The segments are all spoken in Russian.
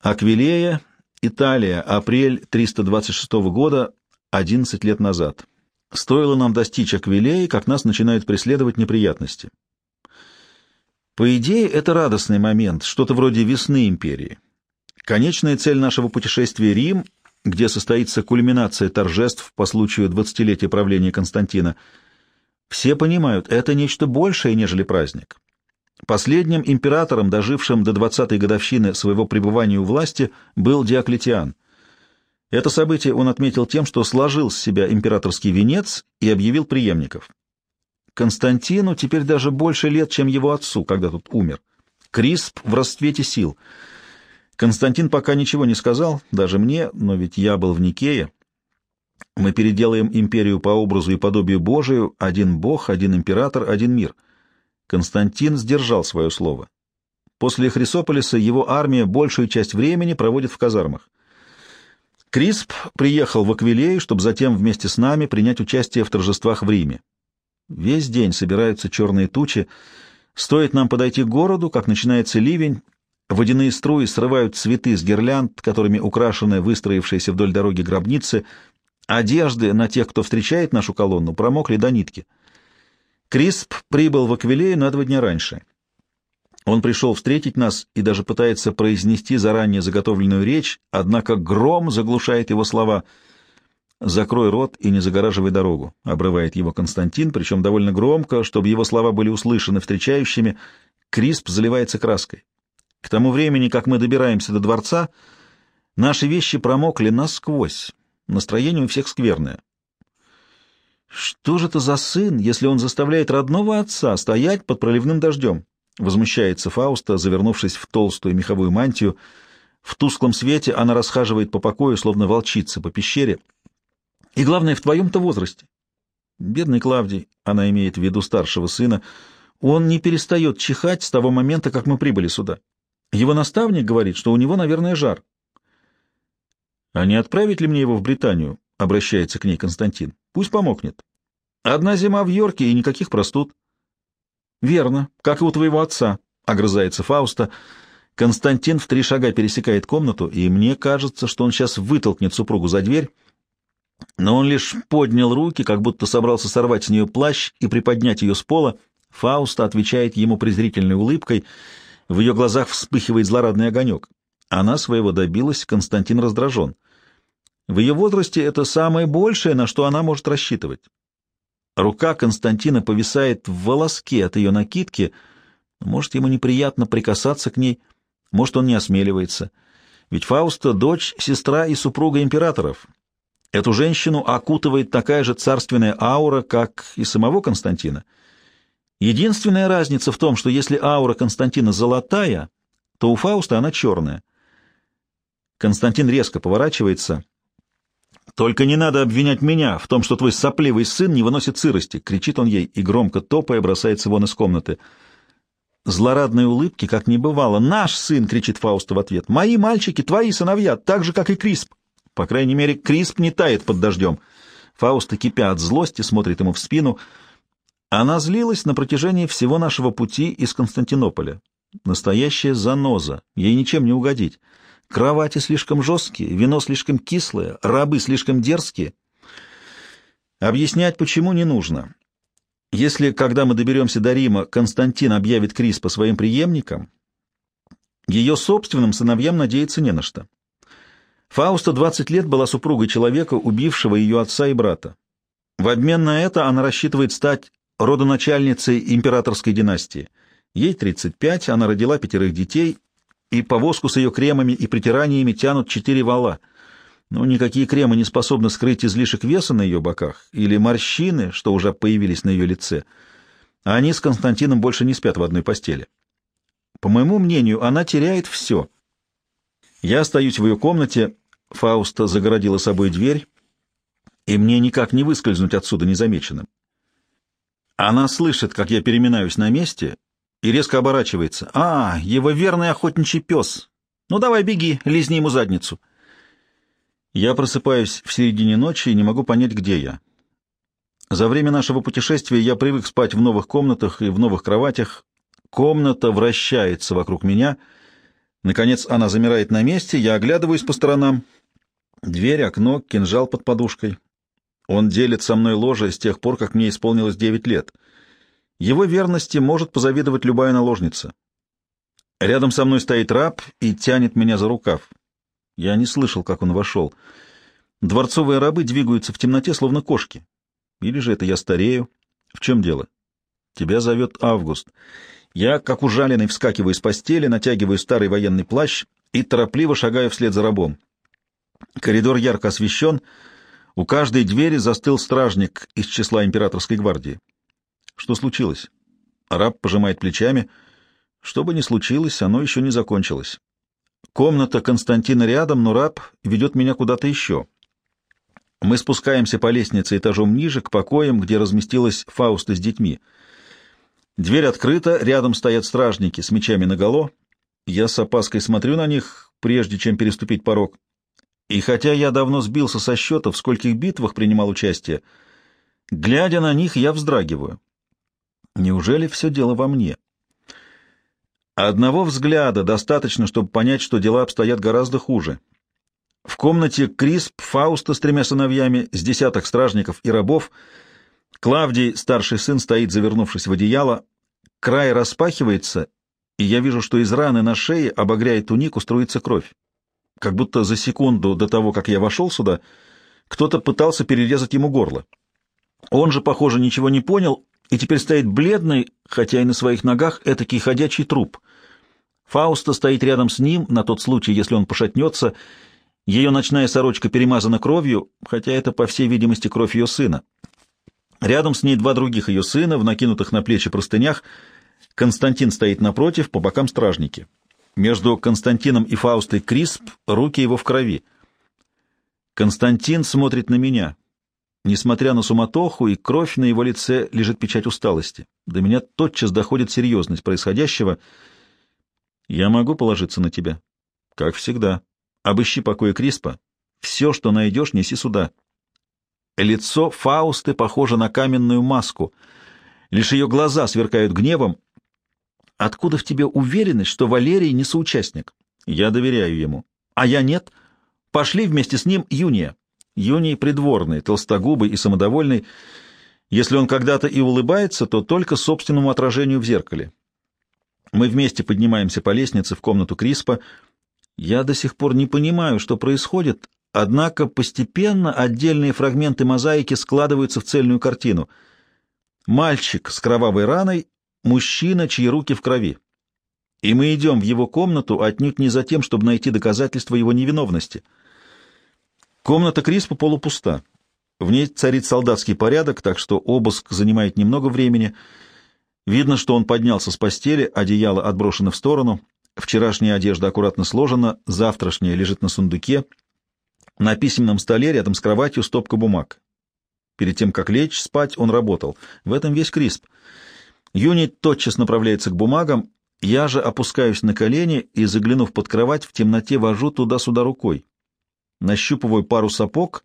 Аквилея, Италия, апрель 326 года, 11 лет назад. Стоило нам достичь Аквилеи, как нас начинают преследовать неприятности. По идее, это радостный момент, что-то вроде весны империи. Конечная цель нашего путешествия — Рим, где состоится кульминация торжеств по случаю двадцатилетия правления Константина. Все понимают, это нечто большее, нежели праздник. Последним императором, дожившим до двадцатой годовщины своего пребывания у власти, был Диоклетиан. Это событие он отметил тем, что сложил с себя императорский венец и объявил преемников. Константину теперь даже больше лет, чем его отцу, когда тот умер. Крисп в расцвете сил. Константин пока ничего не сказал, даже мне, но ведь я был в Никее. Мы переделаем империю по образу и подобию Божию, один бог, один император, один мир. Константин сдержал свое слово. После Хрисополиса его армия большую часть времени проводит в казармах. Крисп приехал в Аквилею, чтобы затем вместе с нами принять участие в торжествах в Риме. Весь день собираются черные тучи. Стоит нам подойти к городу, как начинается ливень, водяные струи срывают цветы с гирлянд, которыми украшены выстроившиеся вдоль дороги гробницы. Одежды на тех, кто встречает нашу колонну, промокли до нитки. Крисп прибыл в Аквилею на два дня раньше. Он пришел встретить нас и даже пытается произнести заранее заготовленную речь, однако гром заглушает его слова. «Закрой рот и не загораживай дорогу», — обрывает его Константин, причем довольно громко, чтобы его слова были услышаны встречающими. Крисп заливается краской. К тому времени, как мы добираемся до дворца, наши вещи промокли насквозь. Настроение у всех скверное. Что же это за сын, если он заставляет родного отца стоять под проливным дождем? Возмущается Фауста, завернувшись в толстую меховую мантию. В тусклом свете она расхаживает по покою, словно волчица по пещере. И главное, в твоем-то возрасте. Бедный Клавдий, она имеет в виду старшего сына, он не перестает чихать с того момента, как мы прибыли сюда. Его наставник говорит, что у него, наверное, жар. — А не отправить ли мне его в Британию? — обращается к ней Константин. — Пусть помогнет. Одна зима в Йорке и никаких простуд. «Верно, как и у твоего отца», — огрызается Фауста. Константин в три шага пересекает комнату, и мне кажется, что он сейчас вытолкнет супругу за дверь. Но он лишь поднял руки, как будто собрался сорвать с нее плащ и приподнять ее с пола. Фауста отвечает ему презрительной улыбкой. В ее глазах вспыхивает злорадный огонек. Она своего добилась, Константин раздражен. В ее возрасте это самое большее, на что она может рассчитывать. Рука Константина повисает в волоске от ее накидки. Может, ему неприятно прикасаться к ней, может, он не осмеливается. Ведь Фауста — дочь, сестра и супруга императоров. Эту женщину окутывает такая же царственная аура, как и самого Константина. Единственная разница в том, что если аура Константина золотая, то у Фауста она черная. Константин резко поворачивается — «Только не надо обвинять меня в том, что твой сопливый сын не выносит сырости!» — кричит он ей и громко топая бросается вон из комнаты. Злорадной улыбки как не бывало. «Наш сын!» — кричит Фауста в ответ. «Мои мальчики, твои сыновья, так же, как и Крисп!» По крайней мере, Крисп не тает под дождем. Фауста, кипя от злости, смотрит ему в спину. Она злилась на протяжении всего нашего пути из Константинополя. Настоящая заноза. Ей ничем не угодить. Кровати слишком жесткие, вино слишком кислое, рабы слишком дерзкие. Объяснять почему не нужно. Если, когда мы доберемся до Рима, Константин объявит Крис по своим преемникам, ее собственным сыновьям надеяться не на что. Фауста 20 лет была супругой человека, убившего ее отца и брата. В обмен на это она рассчитывает стать родоначальницей императорской династии. Ей 35, она родила пятерых детей и повозку с ее кремами и притираниями тянут четыре вала. Но никакие кремы не способны скрыть излишек веса на ее боках или морщины, что уже появились на ее лице. А они с Константином больше не спят в одной постели. По моему мнению, она теряет все. Я остаюсь в ее комнате, Фауста загородила собой дверь, и мне никак не выскользнуть отсюда незамеченным. Она слышит, как я переминаюсь на месте, и резко оборачивается. «А, его верный охотничий пес! Ну давай беги, лизни ему задницу!» Я просыпаюсь в середине ночи и не могу понять, где я. За время нашего путешествия я привык спать в новых комнатах и в новых кроватях. Комната вращается вокруг меня. Наконец она замирает на месте, я оглядываюсь по сторонам. Дверь, окно, кинжал под подушкой. Он делит со мной ложе с тех пор, как мне исполнилось девять лет. Его верности может позавидовать любая наложница. Рядом со мной стоит раб и тянет меня за рукав. Я не слышал, как он вошел. Дворцовые рабы двигаются в темноте, словно кошки. Или же это я старею? В чем дело? Тебя зовет Август. Я, как ужаленный, вскакиваю из постели, натягиваю старый военный плащ и торопливо шагаю вслед за рабом. Коридор ярко освещен, у каждой двери застыл стражник из числа императорской гвардии. Что случилось? Раб пожимает плечами. Что бы ни случилось, оно еще не закончилось. Комната Константина рядом, но раб ведет меня куда-то еще. Мы спускаемся по лестнице этажом ниже, к покоям, где разместилась Фауста с детьми. Дверь открыта, рядом стоят стражники с мечами наголо. Я с опаской смотрю на них, прежде чем переступить порог. И хотя я давно сбился со счета, в скольких битвах принимал участие, глядя на них, я вздрагиваю. Неужели все дело во мне? Одного взгляда достаточно, чтобы понять, что дела обстоят гораздо хуже. В комнате Крисп, Фауста с тремя сыновьями, с десяток стражников и рабов — Клавдий, старший сын, стоит, завернувшись в одеяло. Край распахивается, и я вижу, что из раны на шее, обогряя тунику, струится кровь. Как будто за секунду до того, как я вошел сюда, кто-то пытался перерезать ему горло. Он же, похоже, ничего не понял, и теперь стоит бледный, хотя и на своих ногах, этакий ходячий труп. Фауста стоит рядом с ним, на тот случай, если он пошатнется. Ее ночная сорочка перемазана кровью, хотя это, по всей видимости, кровь ее сына. Рядом с ней два других ее сына, в накинутых на плечи простынях. Константин стоит напротив, по бокам стражники. Между Константином и Фаустой Крисп, руки его в крови. Константин смотрит на меня. Несмотря на суматоху и кровь на его лице лежит печать усталости. До меня тотчас доходит серьезность происходящего. Я могу положиться на тебя? Как всегда. Обыщи покоя Криспа. Все, что найдешь, неси сюда. Лицо Фаусты похоже на каменную маску. Лишь ее глаза сверкают гневом. Откуда в тебе уверенность, что Валерий не соучастник? Я доверяю ему. А я нет. Пошли вместе с ним Юния. Юний придворный, толстогубый и самодовольный. Если он когда-то и улыбается, то только собственному отражению в зеркале. Мы вместе поднимаемся по лестнице в комнату Криспа. Я до сих пор не понимаю, что происходит, Однако постепенно отдельные фрагменты мозаики складываются в цельную картину. Мальчик с кровавой раной, мужчина, чьи руки в крови. И мы идем в его комнату отнюдь не за тем, чтобы найти доказательства его невиновности. Комната Криспа полупуста. В ней царит солдатский порядок, так что обыск занимает немного времени. Видно, что он поднялся с постели, одеяло отброшено в сторону, вчерашняя одежда аккуратно сложена, завтрашняя лежит на сундуке — на письменном столе рядом с кроватью стопка бумаг. Перед тем, как лечь спать, он работал. В этом весь Крисп. Юни тотчас направляется к бумагам, я же опускаюсь на колени и, заглянув под кровать, в темноте вожу туда-сюда рукой. Нащупываю пару сапог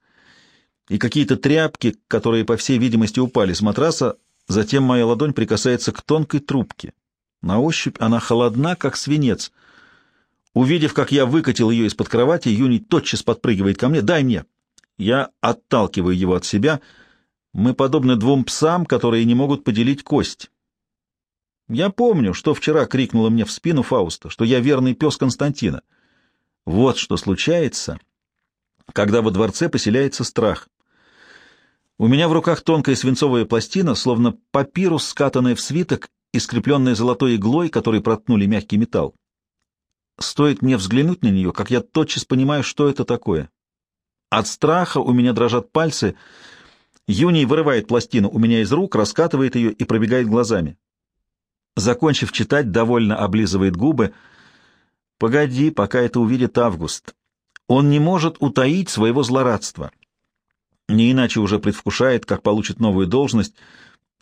и какие-то тряпки, которые, по всей видимости, упали с матраса, затем моя ладонь прикасается к тонкой трубке. На ощупь она холодна, как свинец — Увидев, как я выкатил ее из-под кровати, Юни тотчас подпрыгивает ко мне. «Дай мне!» Я отталкиваю его от себя. Мы подобны двум псам, которые не могут поделить кость. Я помню, что вчера крикнула мне в спину Фауста, что я верный пес Константина. Вот что случается, когда во дворце поселяется страх. У меня в руках тонкая свинцовая пластина, словно папирус, скатанная в свиток и скрепленная золотой иглой, которой проткнули мягкий металл. Стоит мне взглянуть на нее, как я тотчас понимаю, что это такое. От страха у меня дрожат пальцы. Юний вырывает пластину у меня из рук, раскатывает ее и пробегает глазами. Закончив читать, довольно облизывает губы. «Погоди, пока это увидит Август. Он не может утаить своего злорадства. Не иначе уже предвкушает, как получит новую должность.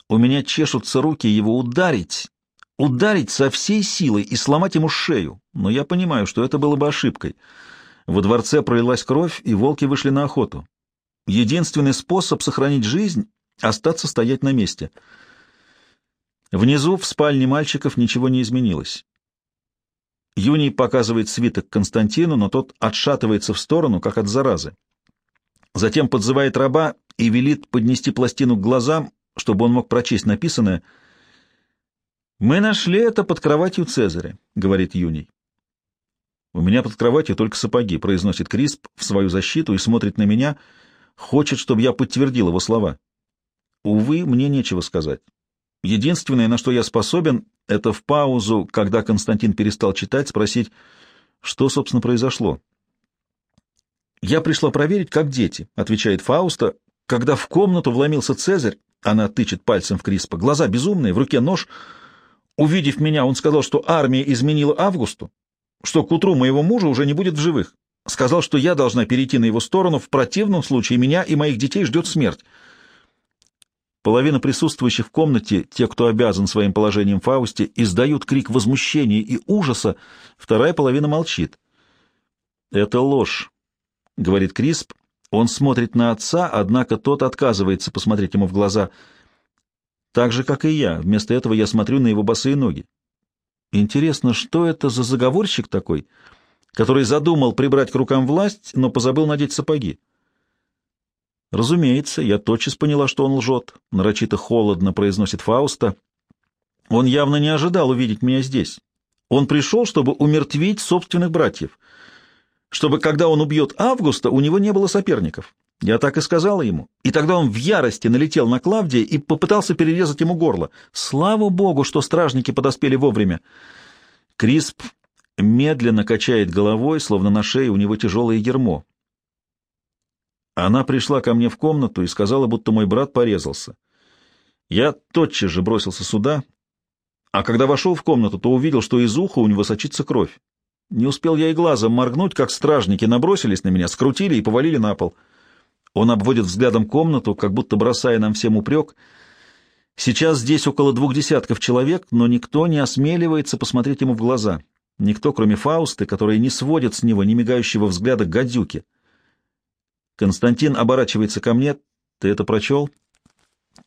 У меня чешутся руки его ударить, ударить со всей силой и сломать ему шею, но я понимаю, что это было бы ошибкой. Во дворце пролилась кровь, и волки вышли на охоту. Единственный способ сохранить жизнь — остаться стоять на месте. Внизу, в спальне мальчиков, ничего не изменилось. Юний показывает свиток Константину, но тот отшатывается в сторону, как от заразы. Затем подзывает раба и велит поднести пластину к глазам, чтобы он мог прочесть написанное. «Мы нашли это под кроватью Цезаря», — говорит Юний. «У меня под кроватью только сапоги», — произносит Крисп в свою защиту и смотрит на меня, хочет, чтобы я подтвердил его слова. Увы, мне нечего сказать. Единственное, на что я способен, это в паузу, когда Константин перестал читать, спросить, что, собственно, произошло. «Я пришла проверить, как дети», — отвечает Фауста, когда в комнату вломился Цезарь, она тычет пальцем в Криспа, глаза безумные, в руке нож. Увидев меня, он сказал, что армия изменила Августу, что к утру моего мужа уже не будет в живых. Сказал, что я должна перейти на его сторону, в противном случае меня и моих детей ждет смерть. Половина присутствующих в комнате, те, кто обязан своим положением Фаусте, издают крик возмущения и ужаса, вторая половина молчит. «Это ложь», — говорит Крисп. Он смотрит на отца, однако тот отказывается посмотреть ему в глаза. Так же, как и я. Вместо этого я смотрю на его босые ноги. Интересно, что это за заговорщик такой, который задумал прибрать к рукам власть, но позабыл надеть сапоги? Разумеется, я тотчас поняла, что он лжет, нарочито холодно произносит Фауста. Он явно не ожидал увидеть меня здесь. Он пришел, чтобы умертвить собственных братьев, чтобы, когда он убьет Августа, у него не было соперников. Я так и сказала ему. И тогда он в ярости налетел на Клавдия и попытался перерезать ему горло. Слава богу, что стражники подоспели вовремя. Крисп медленно качает головой, словно на шее у него тяжелое ермо. Она пришла ко мне в комнату и сказала, будто мой брат порезался. Я тотчас же бросился сюда, а когда вошел в комнату, то увидел, что из уха у него сочится кровь. Не успел я и глазом моргнуть, как стражники набросились на меня, скрутили и повалили на пол. Он обводит взглядом комнату, как будто бросая нам всем упрек. Сейчас здесь около двух десятков человек, но никто не осмеливается посмотреть ему в глаза. Никто, кроме Фаусты, который не сводит с него ни мигающего взгляда гадюки. Константин оборачивается ко мне. Ты это прочел?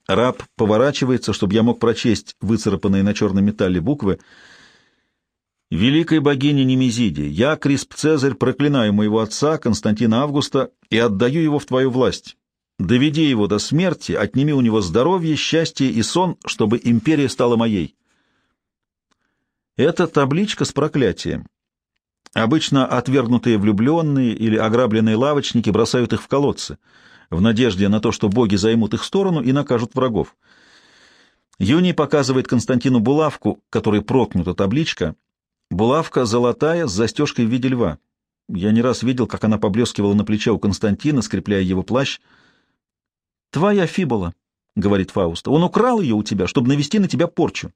Раб поворачивается, чтобы я мог прочесть выцарапанные на черном металле буквы. «Великой богине Немезиде, я, Крисп Цезарь, проклинаю моего отца, Константина Августа, и отдаю его в твою власть. Доведи его до смерти, отними у него здоровье, счастье и сон, чтобы империя стала моей». Это табличка с проклятием. Обычно отвергнутые влюбленные или ограбленные лавочники бросают их в колодцы, в надежде на то, что боги займут их сторону и накажут врагов. Юний показывает Константину булавку, которой прокнута табличка. Булавка золотая с застежкой в виде льва. Я не раз видел, как она поблескивала на плече у Константина, скрепляя его плащ. «Твоя фибула», — говорит Фауста. «Он украл ее у тебя, чтобы навести на тебя порчу».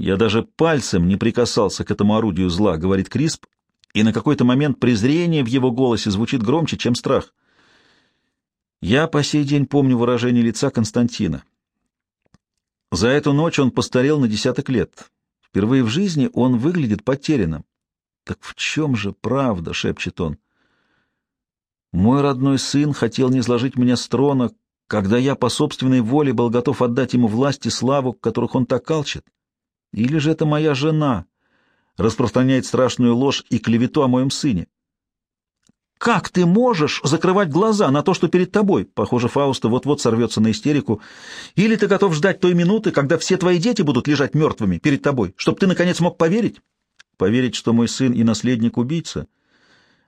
Я даже пальцем не прикасался к этому орудию зла, говорит Крисп, и на какой-то момент презрение в его голосе звучит громче, чем страх. Я по сей день помню выражение лица Константина. За эту ночь он постарел на десяток лет. Впервые в жизни он выглядит потерянным. «Так в чем же правда?» — шепчет он. «Мой родной сын хотел не сложить меня с трона, когда я по собственной воле был готов отдать ему власть и славу, которых он так алчит. Или же это моя жена распространяет страшную ложь и клевету о моем сыне? Как ты можешь закрывать глаза на то, что перед тобой? Похоже, Фауста вот-вот сорвется на истерику. Или ты готов ждать той минуты, когда все твои дети будут лежать мертвыми перед тобой, чтобы ты, наконец, мог поверить? Поверить, что мой сын и наследник убийца?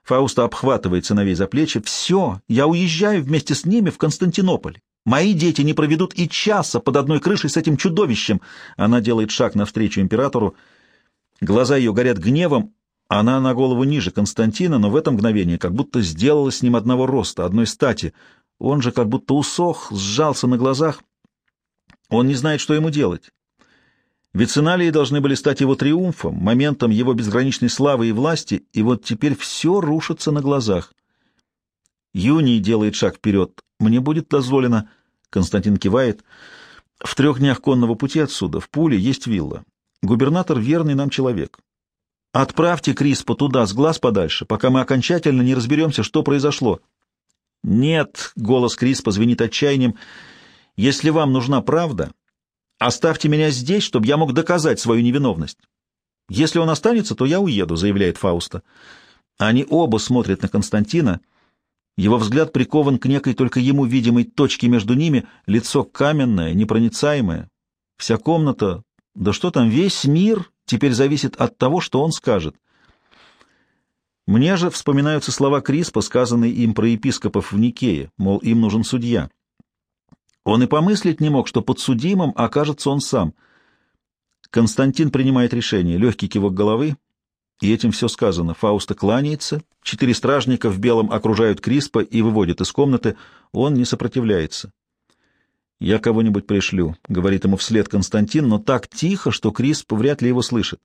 Фауста обхватывает сыновей за плечи. Все, я уезжаю вместе с ними в Константинополь. Мои дети не проведут и часа под одной крышей с этим чудовищем. Она делает шаг навстречу императору. Глаза ее горят гневом. Она на голову ниже Константина, но в это мгновение как будто сделала с ним одного роста, одной стати. Он же как будто усох, сжался на глазах. Он не знает, что ему делать. Ведь сценалии должны были стать его триумфом, моментом его безграничной славы и власти, и вот теперь все рушится на глазах. Юний делает шаг вперед. Мне будет дозволено... Константин кивает. В трех днях конного пути отсюда, в Пуле, есть вилла. Губернатор — верный нам человек. Отправьте Криспа туда, с глаз подальше, пока мы окончательно не разберемся, что произошло. Нет, — голос Криспа звенит отчаянием, — если вам нужна правда, оставьте меня здесь, чтобы я мог доказать свою невиновность. «Если он останется, то я уеду», — заявляет Фауста. Они оба смотрят на Константина. Его взгляд прикован к некой только ему видимой точке между ними, лицо каменное, непроницаемое. Вся комната, да что там, весь мир теперь зависит от того, что он скажет. Мне же вспоминаются слова Криспа, сказанные им про епископов в Никее, мол, им нужен судья. Он и помыслить не мог, что подсудимым окажется он сам. Константин принимает решение, легкий кивок головы, и этим все сказано. Фауста кланяется, четыре стражника в белом окружают Криспа и выводят из комнаты, он не сопротивляется. «Я кого-нибудь пришлю», — говорит ему вслед Константин, но так тихо, что Крисп вряд ли его слышит.